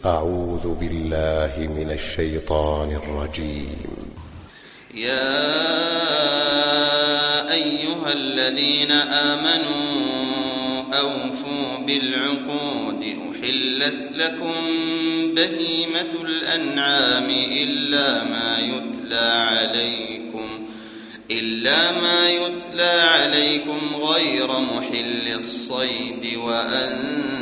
أعوذ بالله من الشيطان الرجيم. يا أيها الذين آمنوا أوفوا بالعقود. أحلت لكم بهيمة الأنعام إلا ما يتلى عليكم إلا ما يتلى عليكم غير محل الصيد وأنتم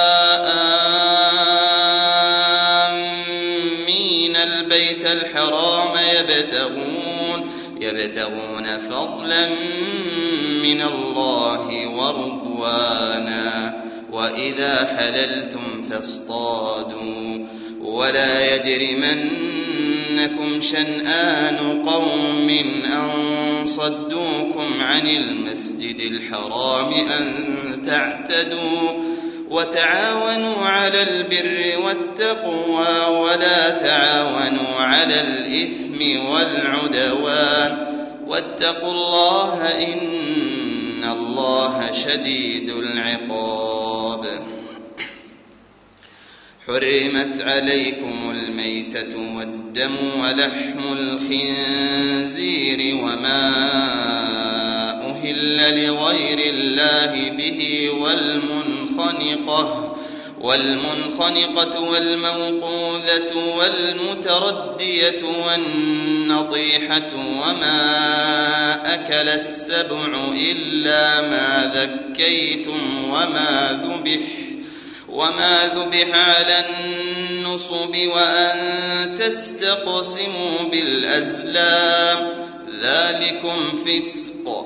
البيت الحرام يبتغون يبتغون فضلا من الله ورضوانا. وإذا حللتم فاصطادوا. ولا يجرمنكم شنآن قوم أن صدوكم عن المسجد الحرام أن تعتدوا. وتعاونوا على البر والتقوى ولا تعاونوا على الإثم والعدوان واتقوا الله إن الله شديد العقاب. حرمت عليكم الميتة والدم ولحم الخنزير وما أهل لغير الله به والمنخنقة والمنخنقة والموقوذة والمتردية والنطيحة وما أكل السبع إلا ما ذكيتم وما ذبح وما ذبح على النصب وأن تستقسموا بالأزلام ذلكم فسق.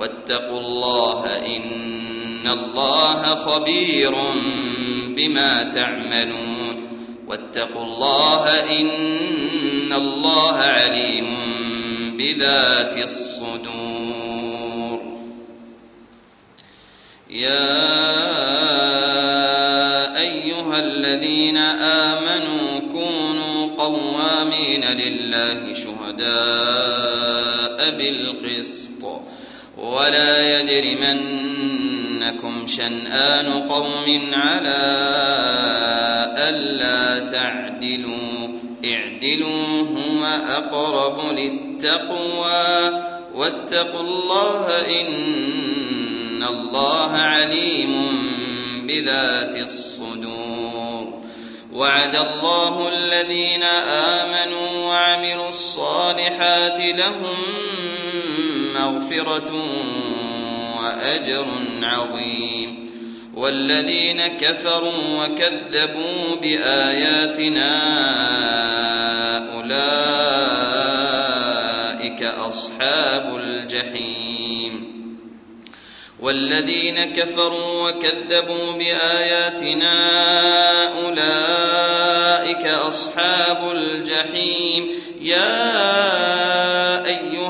واتقوا الله إن الله خبير بما تعملون واتقوا الله إن الله عليم بذات الصدور. يا أيها الذين آمنوا كونوا قوامين لله شهداء بالقسط. ولا يجرمنكم شنآن قوم على ألا تعدلوا. اعدلوا هو أقرب للتقوى. واتقوا الله إن الله عليم بذات الصدور. وعد الله الذين آمنوا وعملوا الصالحات لهم مغفرة وأجر عظيم. والذين كفروا وكذبوا بآياتنا أولئك أصحاب الجحيم. والذين كفروا وكذبوا بآياتنا أولئك أصحاب الجحيم. يا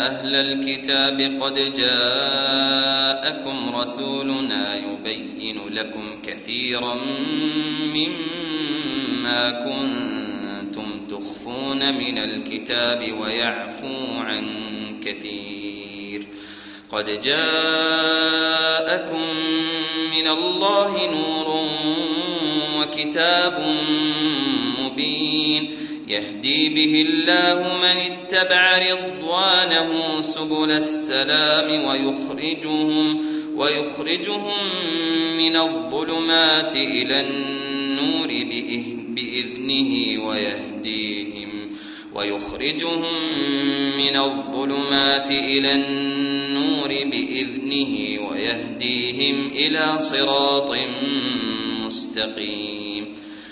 أهل الكتاب قد جاءكم رسولنا يبين لكم كثيرا مما كنتم تخفون من الكتاب ويعفو عن كثير. قد جاءكم من الله نور وكتاب مبين. يهدي به الله من اتبع رضوانه سبل السلام ويخرجهم ويخرجهم من الظلمات إلى النور بإذنه ويهديهم ويخرجهم من الظلمات إلى النور بإذنه ويهديهم إلى صراط مستقيم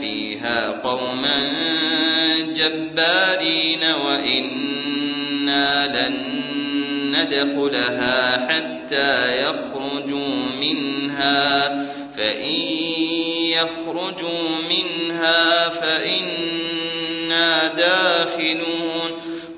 فيها قوما جبارين وإنا لن ندخلها حتى يخرجوا منها فإن يخرجوا منها فإنا داخلون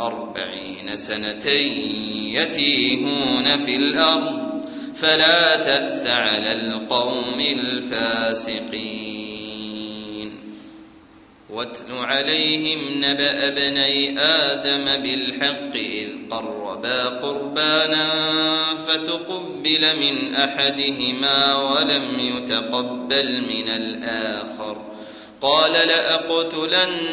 أربعين سنة يتيهون في الأرض فلا تأس على القوم الفاسقين. واتل عليهم نبأ ابني آدم بالحق إذ قربا قربانا فتقبل من أحدهما ولم يتقبل من الآخر. قال لأقتلنك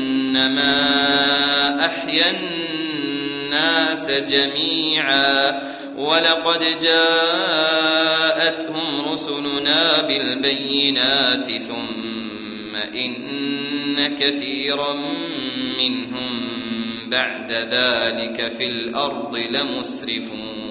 أحيا الناس جميعا ولقد جاءتهم رسلنا بالبينات ثم إن كثيرا منهم بعد ذلك في الأرض لمسرفون.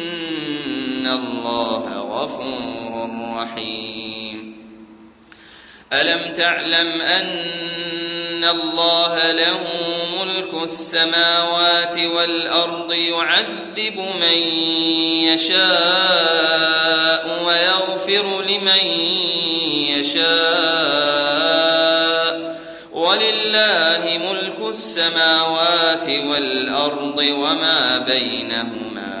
الله غفور رحيم ألم تعلم أن الله له ملك السماوات والأرض يعذب من يشاء ويغفر لمن يشاء ولله ملك السماوات والأرض وما بينهما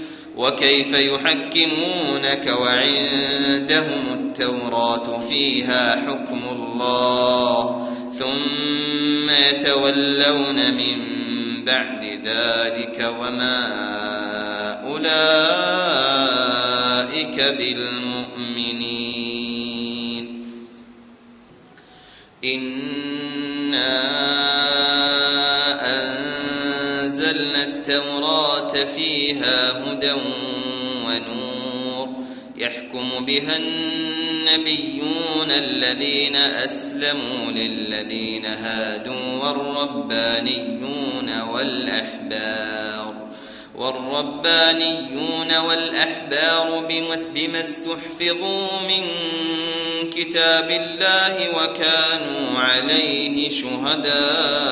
وكيف يحكمونك وعندهم التوراة فيها حكم الله ثم يتولون من بعد ذلك وما أولئك بالمؤمنين. إنا أنزلنا التوراة فيها هدى ونور. يحكم بها النبيون الذين أسلموا للذين هادوا والربانيون والأحبار. والربانيون والأحبار بما استحفظوا من كتاب الله وكانوا عليه شهداء.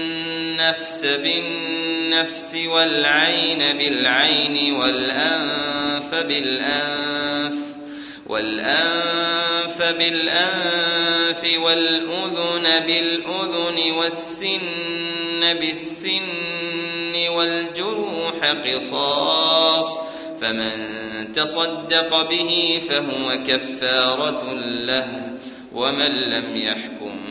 النفس بالنفس والعين بالعين والأنف بالأنف والأنف بالأنف والأذن بالأذن والسن بالسن والجروح قصاص فمن تصدق به فهو كفارة له ومن لم يحكم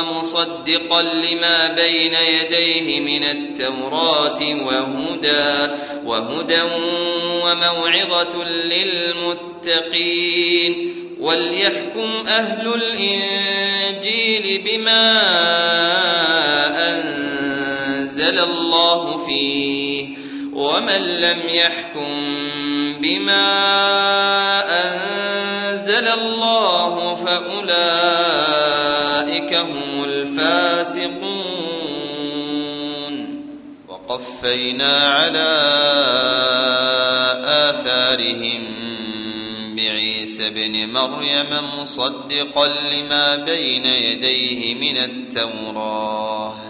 ومصدقا لما بين يديه من التوراة وهدى وهدى وموعظة للمتقين. وليحكم أهل الإنجيل بما أنزل الله فيه. ومن لم يحكم بما أنزل الله فأولئك هم الفاسقون. وقفينا على آثارهم بعيسى ابن مريم مصدقا لما بين يديه من التوراة.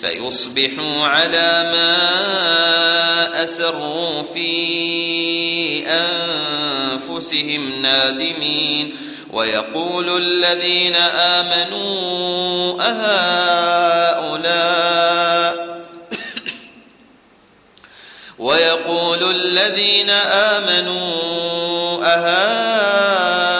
فيصبحوا على ما أسروا في أنفسهم نادمين. ويقول الذين آمنوا أهؤلاء ويقول الذين آمنوا أهؤلاء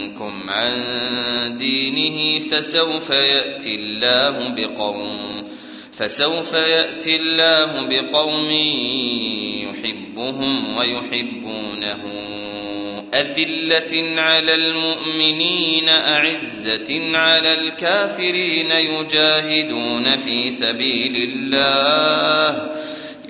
عن دينه فسوف يأتي الله بقوم فسوف يأتي الله بقوم يحبهم ويحبونه. أذلة على المؤمنين أعزة على الكافرين يجاهدون في سبيل الله.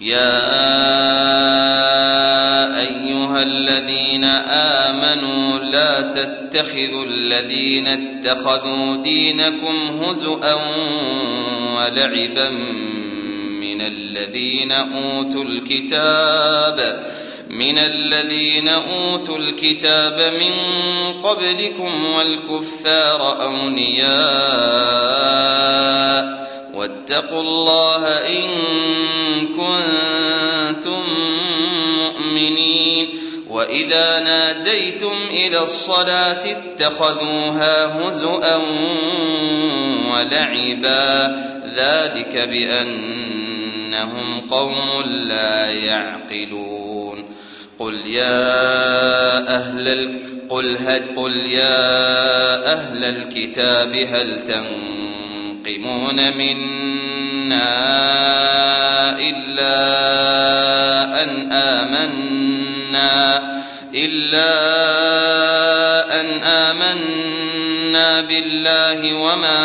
يا أيها الذين آمنوا لا تتخذوا الذين اتخذوا دينكم هزؤا ولعبا من الذين أوتوا الكتاب من الذين أوتوا الكتاب من قبلكم والكفار أولياء واتقوا الله إن كنتم مؤمنين وإذا ناديتم إلى الصلاة اتخذوها هزؤا ولعبا ذلك بأنهم قوم لا يعقلون قل يا أهل. قل. قل يا أهل الكتاب هل تنقمون منا إلا أن آمنا إلا أن آمنا بالله وما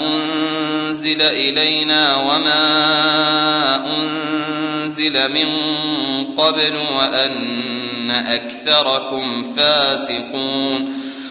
أنزل إلينا وما أنزل من قبل وأن أكثركم فاسقون.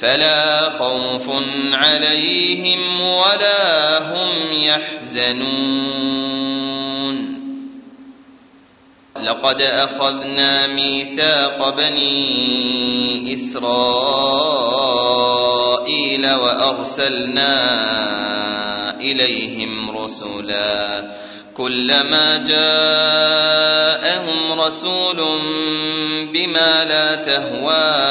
فلا خوف عليهم ولا هم يحزنون. لقد أخذنا ميثاق بني إسرائيل وأرسلنا إليهم رسلا. كلما جاءهم رسول بما لا تهوى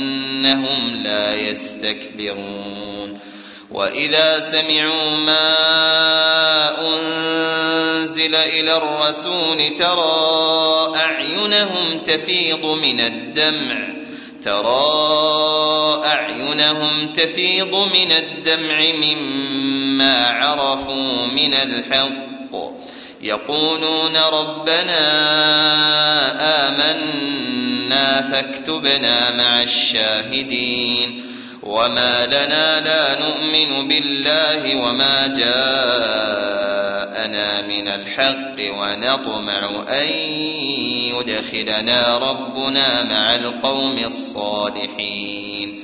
وأنهم لا يستكبرون. وإذا سمعوا ما أنزل إلى الرسول ترى أعينهم تفيض من الدمع. ترى أعينهم تفيض من الدمع مما عرفوا من الحق. يقولون ربنا آمنا فاكتبنا مع الشاهدين. وما لنا لا نؤمن بالله وما جاءنا من الحق ونطمع أن يدخلنا ربنا مع القوم الصالحين.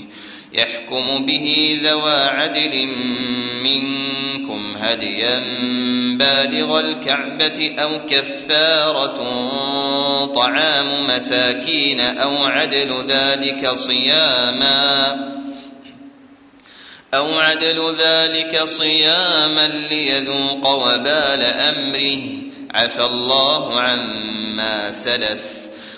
يحكم به ذوى عدل منكم هديا بالغ الكعبة أو كفارة طعام مساكين أو عدل ذلك صياماً أو عدل ذلك صياما ليذوق وبال أمره. عفى الله عما سلف.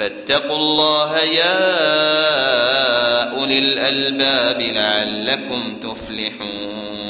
فاتقوا الله يا أولي الألباب لعلكم تفلحون.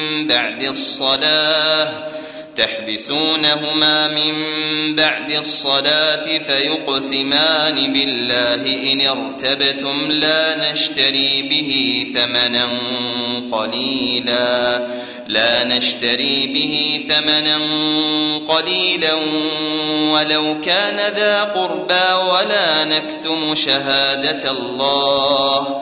بعد الصلاة تحبسونهما من بعد الصلاة فيقسمان بالله إن ارتبتم لا نشتري به ثمنا قليلا لا نشتري به ثمنا قليلا ولو كان ذا قربى ولا نكتم شهادة الله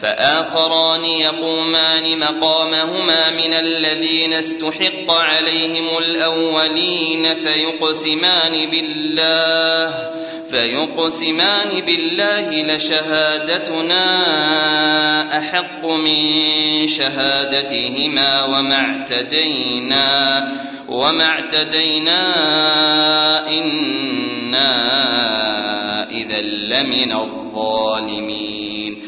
فآخران يقومان مقامهما من الذين استحق عليهم الأولين فيقسمان بالله فيقسمان بالله لشهادتنا أحق من شهادتهما وما اعتدينا وما اعتدينا إنا إذا لمن الظالمين.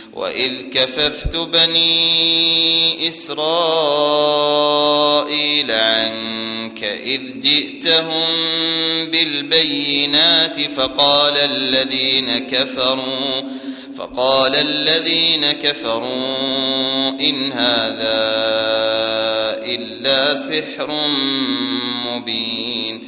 وإذ كففت بني إسرائيل عنك إذ جئتهم بالبينات فقال الذين كفروا فقال الذين كفروا إن هذا إلا سحر مبين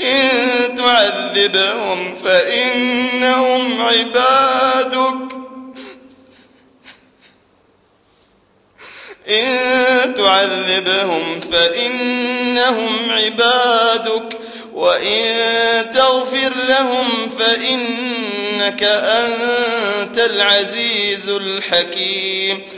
إن تعذبهم فإنهم عبادك. إن تعذبهم فإنهم عبادك. وإن تغفر لهم فإنك أنت العزيز الحكيم.